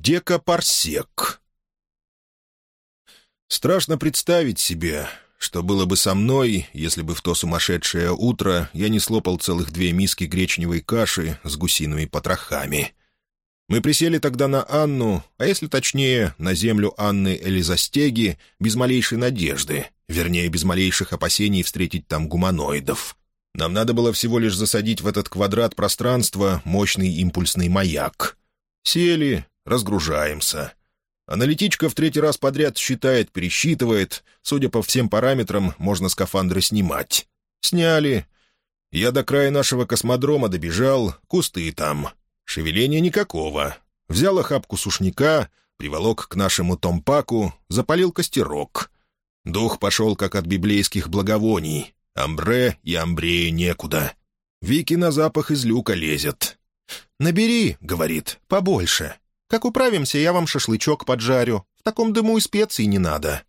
Декапарсек. Страшно представить себе, что было бы со мной, если бы в то сумасшедшее утро я не слопал целых две миски гречневой каши с гусиными потрохами. Мы присели тогда на Анну, а если точнее, на землю Анны Элизастеги, без малейшей надежды, вернее, без малейших опасений встретить там гуманоидов. Нам надо было всего лишь засадить в этот квадрат пространства мощный импульсный маяк. Сели, разгружаемся. Аналитичка в третий раз подряд считает, пересчитывает. Судя по всем параметрам, можно скафандры снимать. Сняли. Я до края нашего космодрома добежал, кусты там. Шевеления никакого. Взял охапку сушняка, приволок к нашему томпаку, запалил костерок. Дух пошел, как от библейских благовоний. Амбре и амбрея некуда. Вики на запах из люка лезет. «Набери», — говорит, — «побольше. Как управимся, я вам шашлычок поджарю. В таком дыму и специй не надо».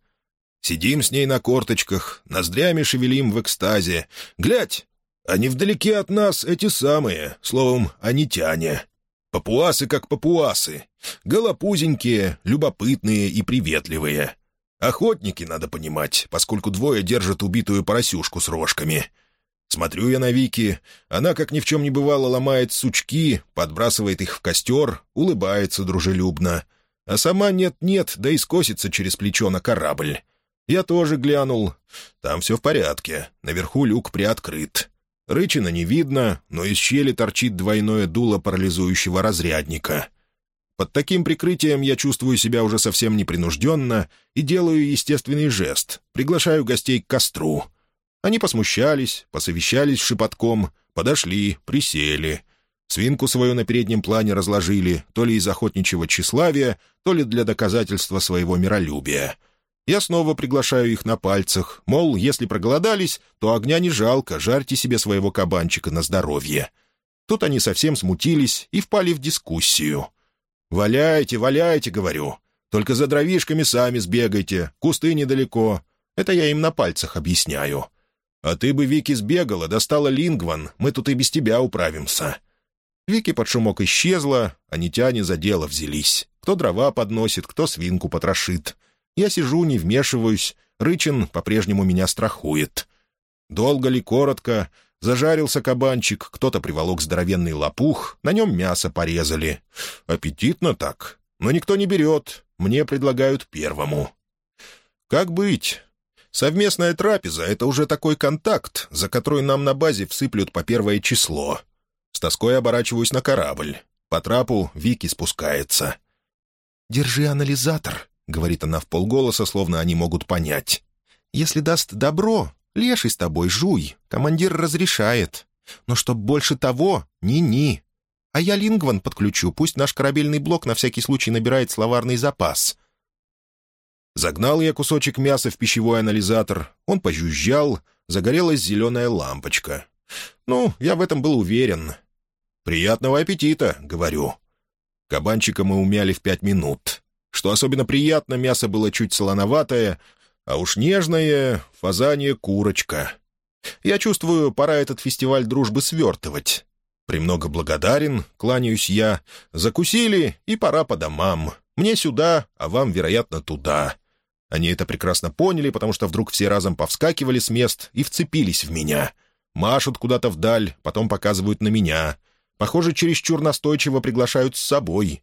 Сидим с ней на корточках, ноздрями шевелим в экстазе. Глядь, они вдалеке от нас эти самые, словом, они тяне. Папуасы как папуасы. Голопузенькие, любопытные и приветливые. Охотники, надо понимать, поскольку двое держат убитую поросюшку с рожками. Смотрю я на Вики. Она, как ни в чем не бывало, ломает сучки, подбрасывает их в костер, улыбается дружелюбно. А сама нет-нет, да и скосится через плечо на корабль. Я тоже глянул. Там все в порядке. Наверху люк приоткрыт. Рычина не видно, но из щели торчит двойное дуло парализующего разрядника. Под таким прикрытием я чувствую себя уже совсем непринужденно и делаю естественный жест. Приглашаю гостей к костру. Они посмущались, посовещались шепотком, подошли, присели. Свинку свою на переднем плане разложили, то ли из охотничьего тщеславия, то ли для доказательства своего миролюбия — я снова приглашаю их на пальцах, мол, если проголодались, то огня не жалко, жарьте себе своего кабанчика на здоровье. Тут они совсем смутились и впали в дискуссию. «Валяйте, валяйте», — говорю. «Только за дровишками сами сбегайте, кусты недалеко». Это я им на пальцах объясняю. «А ты бы, Вики, сбегала, достала лингван, мы тут и без тебя управимся». Вики под шумок исчезла, а нитяне за дело взялись. Кто дрова подносит, кто свинку потрошит. Я сижу, не вмешиваюсь. Рычин по-прежнему меня страхует. Долго ли, коротко, зажарился кабанчик, кто-то приволок здоровенный лопух, на нем мясо порезали. Аппетитно так, но никто не берет, мне предлагают первому. Как быть? Совместная трапеза — это уже такой контакт, за который нам на базе всыплют по первое число. С тоской оборачиваюсь на корабль. По трапу Вики спускается. «Держи анализатор», — говорит она в полголоса, словно они могут понять. «Если даст добро, леший с тобой жуй, командир разрешает. Но чтоб больше того, ни-ни. А я лингван подключу, пусть наш корабельный блок на всякий случай набирает словарный запас». Загнал я кусочек мяса в пищевой анализатор, он пожужжал, загорелась зеленая лампочка. Ну, я в этом был уверен. «Приятного аппетита», — говорю. Кабанчика мы умяли в пять минут. Что особенно приятно, мясо было чуть солоноватое, а уж нежное — фазанье курочка. Я чувствую, пора этот фестиваль дружбы свертывать. Премного благодарен, кланяюсь я. Закусили, и пора по домам. Мне сюда, а вам, вероятно, туда. Они это прекрасно поняли, потому что вдруг все разом повскакивали с мест и вцепились в меня. Машут куда-то вдаль, потом показывают на меня. Похоже, чересчур настойчиво приглашают с собой.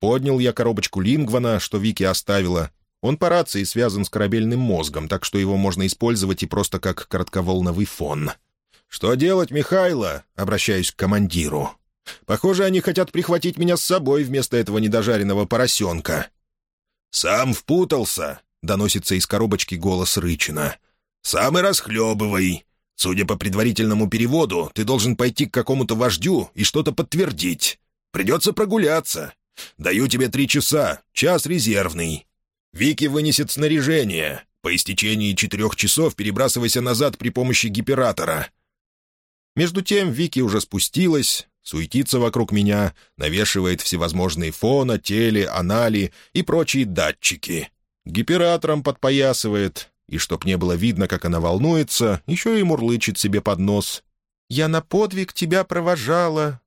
Поднял я коробочку Лингвана, что Вики оставила. Он по рации связан с корабельным мозгом, так что его можно использовать и просто как коротковолновый фон. «Что делать, Михайло?» — обращаюсь к командиру. «Похоже, они хотят прихватить меня с собой вместо этого недожаренного поросенка». «Сам впутался», — доносится из коробочки голос Рычина. «Сам и расхлебывай. Судя по предварительному переводу, ты должен пойти к какому-то вождю и что-то подтвердить. Придется прогуляться. Даю тебе три часа, час резервный. Вики вынесет снаряжение. По истечении четырех часов перебрасывайся назад при помощи гиператора». Между тем Вики уже спустилась, суетится вокруг меня, навешивает всевозможные фона, теле, анали и прочие датчики. Гиператором подпоясывает, и чтоб не было видно, как она волнуется, еще и мурлычет себе под нос. «Я на подвиг тебя провожала».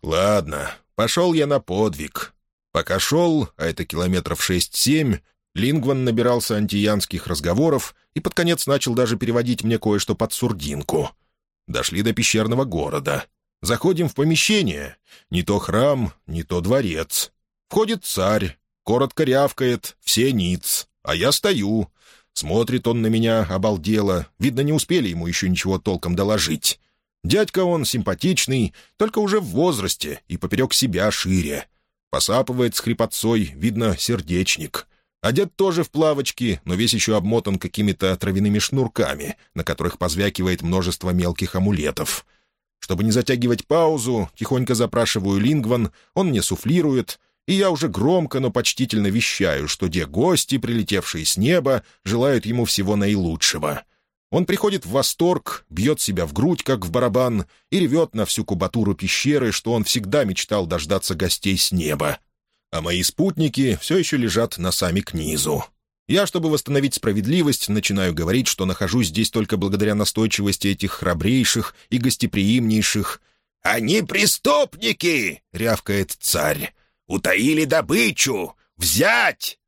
«Ладно, Пошел я на подвиг. Пока шел, а это километров шесть-семь, Лингван набирался антиянских разговоров и под конец начал даже переводить мне кое-что под сурдинку. Дошли до пещерного города. Заходим в помещение. Не то храм, не то дворец. Входит царь, коротко рявкает, все ниц, а я стою. Смотрит он на меня, обалдело. Видно, не успели ему еще ничего толком доложить. Дядька он симпатичный, только уже в возрасте и поперек себя шире. Посапывает с хрипотцой, видно, сердечник. Одет тоже в плавочки, но весь еще обмотан какими-то травяными шнурками, на которых позвякивает множество мелких амулетов. Чтобы не затягивать паузу, тихонько запрашиваю Лингван, он мне суфлирует, и я уже громко, но почтительно вещаю, что те гости, прилетевшие с неба, желают ему всего наилучшего. Он приходит в восторг, бьет себя в грудь, как в барабан, и ревет на всю кубатуру пещеры, что он всегда мечтал дождаться гостей с неба, а мои спутники все еще лежат носами к низу. Я, чтобы восстановить справедливость, начинаю говорить, что нахожусь здесь только благодаря настойчивости этих храбрейших и гостеприимнейших. «Они преступники!» — рявкает царь. «Утаили добычу! Взять!»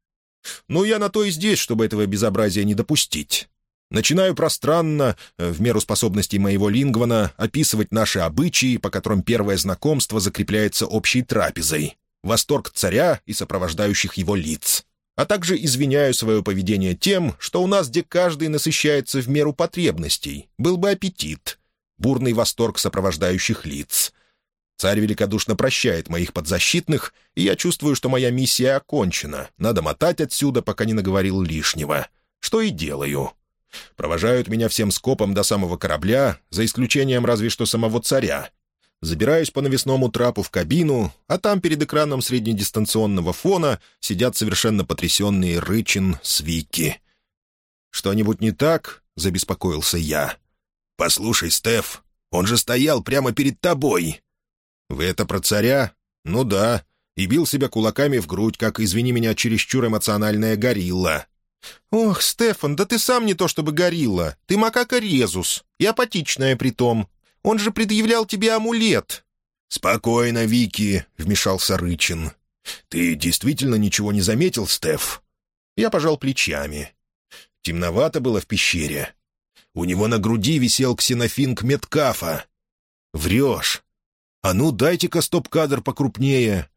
Ну, я на то и здесь, чтобы этого безобразия не допустить. Начинаю пространно, э, в меру способностей моего лингвана, описывать наши обычаи, по которым первое знакомство закрепляется общей трапезой восторг царя и сопровождающих его лиц. А также извиняю свое поведение тем, что у нас, где каждый насыщается в меру потребностей, был бы аппетит, бурный восторг сопровождающих лиц. Царь великодушно прощает моих подзащитных, и я чувствую, что моя миссия окончена. Надо мотать отсюда, пока не наговорил лишнего. Что и делаю. Провожают меня всем скопом до самого корабля, за исключением разве что самого царя, Забираюсь по навесному трапу в кабину, а там перед экраном среднедистанционного фона сидят совершенно потрясенные Рычин с Вики. «Что-нибудь не так?» — забеспокоился я. «Послушай, Стеф, он же стоял прямо перед тобой!» «Вы это про царя?» «Ну да. И бил себя кулаками в грудь, как, извини меня, чересчур эмоциональная горилла». «Ох, Стефан, да ты сам не то чтобы горилла. Ты макака резус. И апатичная при том. Он же предъявлял тебе амулет». «Спокойно, Вики», — вмешался Рычин. «Ты действительно ничего не заметил, Стеф?» Я пожал плечами. Темновато было в пещере. У него на груди висел ксенофинг Меткафа. «Врешь. А ну, дайте-ка стоп-кадр покрупнее».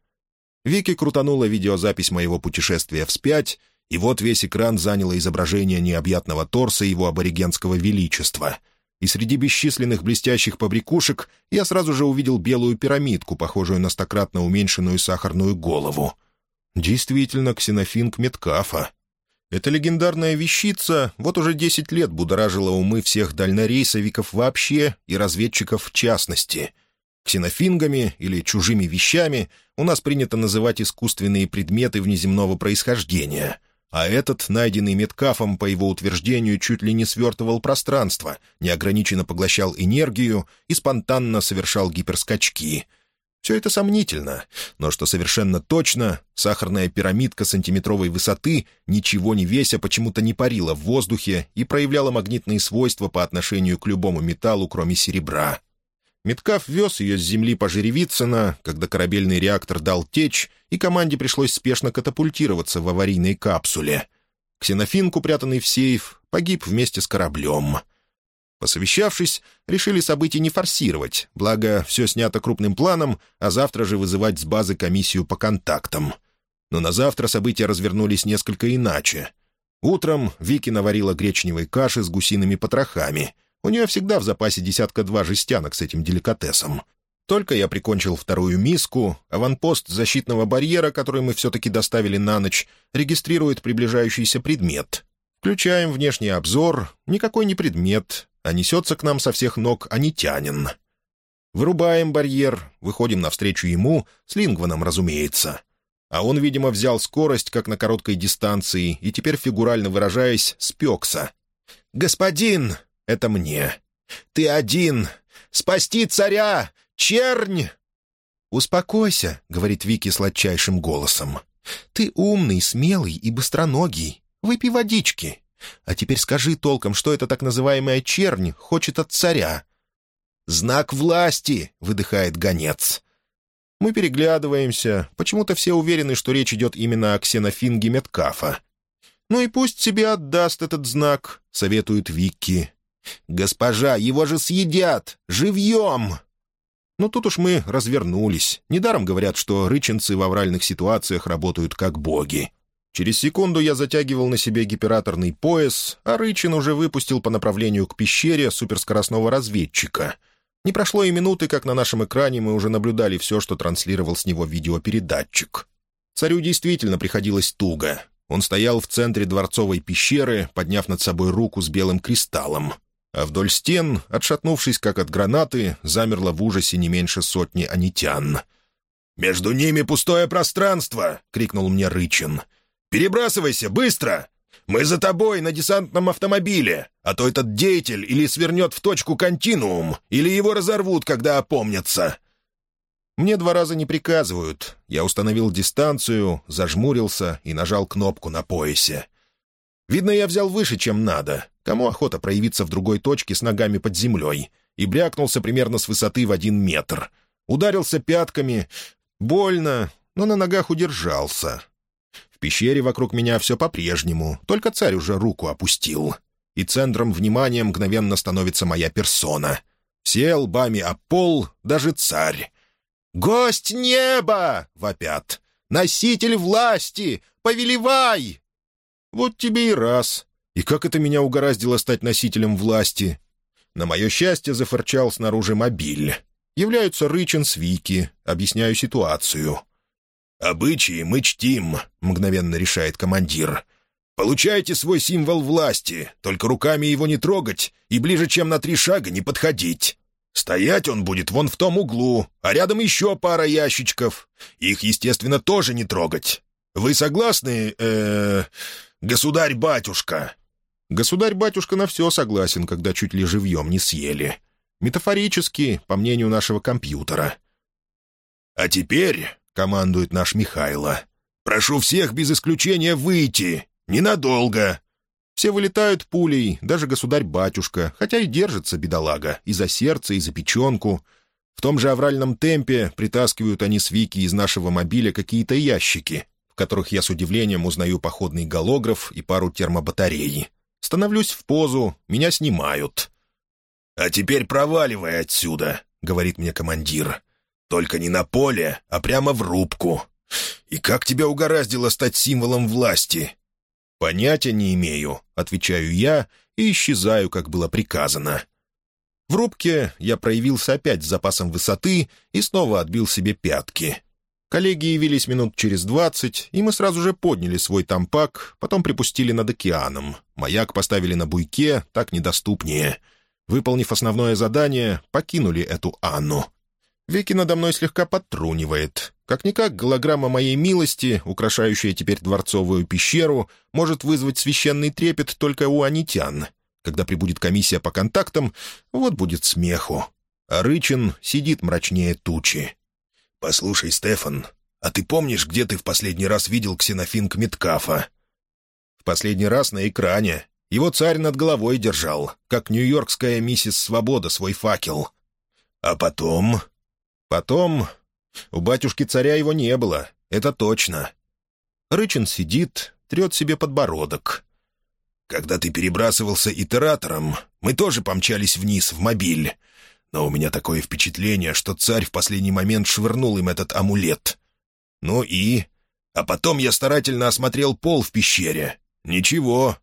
Вики крутанула видеозапись моего путешествия вспять, и вот весь экран заняло изображение необъятного торса его аборигенского величества — и среди бесчисленных блестящих побрякушек я сразу же увидел белую пирамидку, похожую на стократно уменьшенную сахарную голову. Действительно, ксенофинг Меткафа. Эта легендарная вещица вот уже десять лет будоражила умы всех дальнорейсовиков вообще и разведчиков в частности. Ксенофингами или чужими вещами у нас принято называть искусственные предметы внеземного происхождения — а этот, найденный Меткафом, по его утверждению, чуть ли не свертывал пространство, неограниченно поглощал энергию и спонтанно совершал гиперскачки. Все это сомнительно, но что совершенно точно, сахарная пирамидка сантиметровой высоты, ничего не веся, почему-то не парила в воздухе и проявляла магнитные свойства по отношению к любому металлу, кроме серебра. Меткав вез ее с земли по Жеревицына, когда корабельный реактор дал течь, и команде пришлось спешно катапультироваться в аварийной капсуле. Ксенофинк, упрятанный в сейф, погиб вместе с кораблем. Посовещавшись, решили события не форсировать, благо все снято крупным планом, а завтра же вызывать с базы комиссию по контактам. Но на завтра события развернулись несколько иначе. Утром Вики наварила гречневой каши с гусиными потрохами — у нее всегда в запасе десятка-два жестянок с этим деликатесом. Только я прикончил вторую миску, аванпост защитного барьера, который мы все-таки доставили на ночь, регистрирует приближающийся предмет. Включаем внешний обзор. Никакой не предмет, а несется к нам со всех ног анитянин. Вырубаем барьер, выходим навстречу ему, с Лингваном, разумеется. А он, видимо, взял скорость, как на короткой дистанции, и теперь, фигурально выражаясь, спекся. «Господин!» Это мне. Ты один! Спасти царя! Чернь!» «Успокойся», — говорит Вики сладчайшим голосом. «Ты умный, смелый и быстроногий. Выпей водички. А теперь скажи толком, что эта так называемая чернь хочет от царя». «Знак власти», — выдыхает гонец. Мы переглядываемся, почему-то все уверены, что речь идет именно о ксенофинге Меткафа. «Ну и пусть себе отдаст этот знак», — советует Викки. «Госпожа, его же съедят! Живьем!» Но тут уж мы развернулись. Недаром говорят, что рыченцы в авральных ситуациях работают как боги. Через секунду я затягивал на себе гиператорный пояс, а Рычин уже выпустил по направлению к пещере суперскоростного разведчика. Не прошло и минуты, как на нашем экране мы уже наблюдали все, что транслировал с него видеопередатчик. Царю действительно приходилось туго. Он стоял в центре дворцовой пещеры, подняв над собой руку с белым кристаллом а вдоль стен, отшатнувшись как от гранаты, замерло в ужасе не меньше сотни анитян. «Между ними пустое пространство!» — крикнул мне Рычин. «Перебрасывайся, быстро! Мы за тобой на десантном автомобиле, а то этот деятель или свернет в точку континуум, или его разорвут, когда опомнятся!» Мне два раза не приказывают. Я установил дистанцию, зажмурился и нажал кнопку на поясе. Видно, я взял выше, чем надо. Кому охота проявиться в другой точке с ногами под землей? И брякнулся примерно с высоты в один метр. Ударился пятками. Больно, но на ногах удержался. В пещере вокруг меня все по-прежнему, только царь уже руку опустил. И центром внимания мгновенно становится моя персона. Все лбами о пол, даже царь. «Гость неба!» — вопят. «Носитель власти! Повелевай!» Вот тебе и раз. И как это меня угораздило стать носителем власти? На мое счастье зафырчал снаружи мобиль. Являются Рычин с Вики. Объясняю ситуацию. «Обычаи мы чтим», — мгновенно решает командир. «Получайте свой символ власти, только руками его не трогать и ближе, чем на три шага, не подходить. Стоять он будет вон в том углу, а рядом еще пара ящичков. Их, естественно, тоже не трогать. Вы согласны, э, государь-батюшка?» Государь-батюшка на все согласен, когда чуть ли живьем не съели. Метафорически, по мнению нашего компьютера. «А теперь», — командует наш Михайло, — «прошу всех без исключения выйти. Ненадолго». Все вылетают пулей, даже государь-батюшка, хотя и держится бедолага, и за сердце, и за печенку. В том же авральном темпе притаскивают они с Вики из нашего мобиля какие-то ящики, в которых я с удивлением узнаю походный голограф и пару термобатарей. Становлюсь в позу, меня снимают. «А теперь проваливай отсюда», — говорит мне командир. «Только не на поле, а прямо в рубку. И как тебя угораздило стать символом власти?» «Понятия не имею», — отвечаю я и исчезаю, как было приказано. В рубке я проявился опять с запасом высоты и снова отбил себе пятки. Коллеги явились минут через двадцать, и мы сразу же подняли свой тампак, потом припустили над океаном. Маяк поставили на буйке, так недоступнее. Выполнив основное задание, покинули эту Анну. Веки надо мной слегка подтрунивает. Как-никак голограмма моей милости, украшающая теперь дворцовую пещеру, может вызвать священный трепет только у анитян. Когда прибудет комиссия по контактам, вот будет смеху. А Рычин сидит мрачнее тучи. «Послушай, Стефан, а ты помнишь, где ты в последний раз видел ксенофинг Миткафа?» «В последний раз на экране. Его царь над головой держал, как нью-йоркская миссис Свобода свой факел». «А потом?» «Потом... У батюшки царя его не было, это точно». Рычин сидит, трет себе подбородок. «Когда ты перебрасывался итератором, мы тоже помчались вниз в мобиль. Но у меня такое впечатление, что царь в последний момент швырнул им этот амулет. Ну и... А потом я старательно осмотрел пол в пещере. Ничего.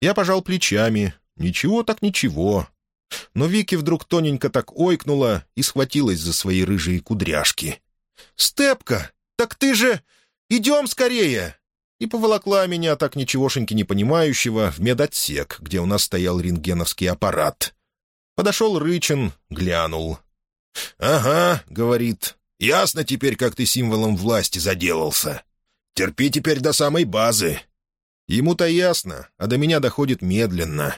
Я пожал плечами. Ничего так ничего. Но Вики вдруг тоненько так ойкнула и схватилась за свои рыжие кудряшки. «Степка, так ты же... Идем скорее!» И поволокла меня, так ничегошеньки не понимающего, в медотсек, где у нас стоял рентгеновский аппарат. Подошел Рычин, глянул. «Ага», — говорит, — «ясно теперь, как ты символом власти заделался. Терпи теперь до самой базы». Ему-то ясно, а до меня доходит медленно.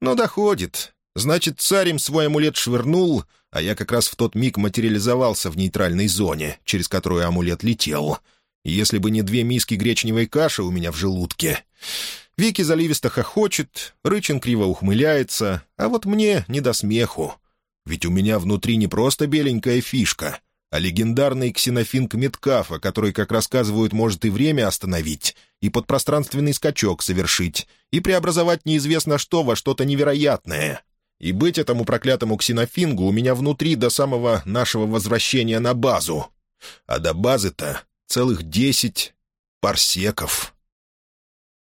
Но доходит. Значит, царь им свой амулет швырнул, а я как раз в тот миг материализовался в нейтральной зоне, через которую амулет летел. Если бы не две миски гречневой каши у меня в желудке... Вики заливисто хохочет, Рычин криво ухмыляется, а вот мне не до смеху. Ведь у меня внутри не просто беленькая фишка, а легендарный ксенофинг Меткафа, который, как рассказывают, может и время остановить, и подпространственный скачок совершить, и преобразовать неизвестно что во что-то невероятное. И быть этому проклятому ксенофингу у меня внутри до самого нашего возвращения на базу. А до базы-то целых десять парсеков».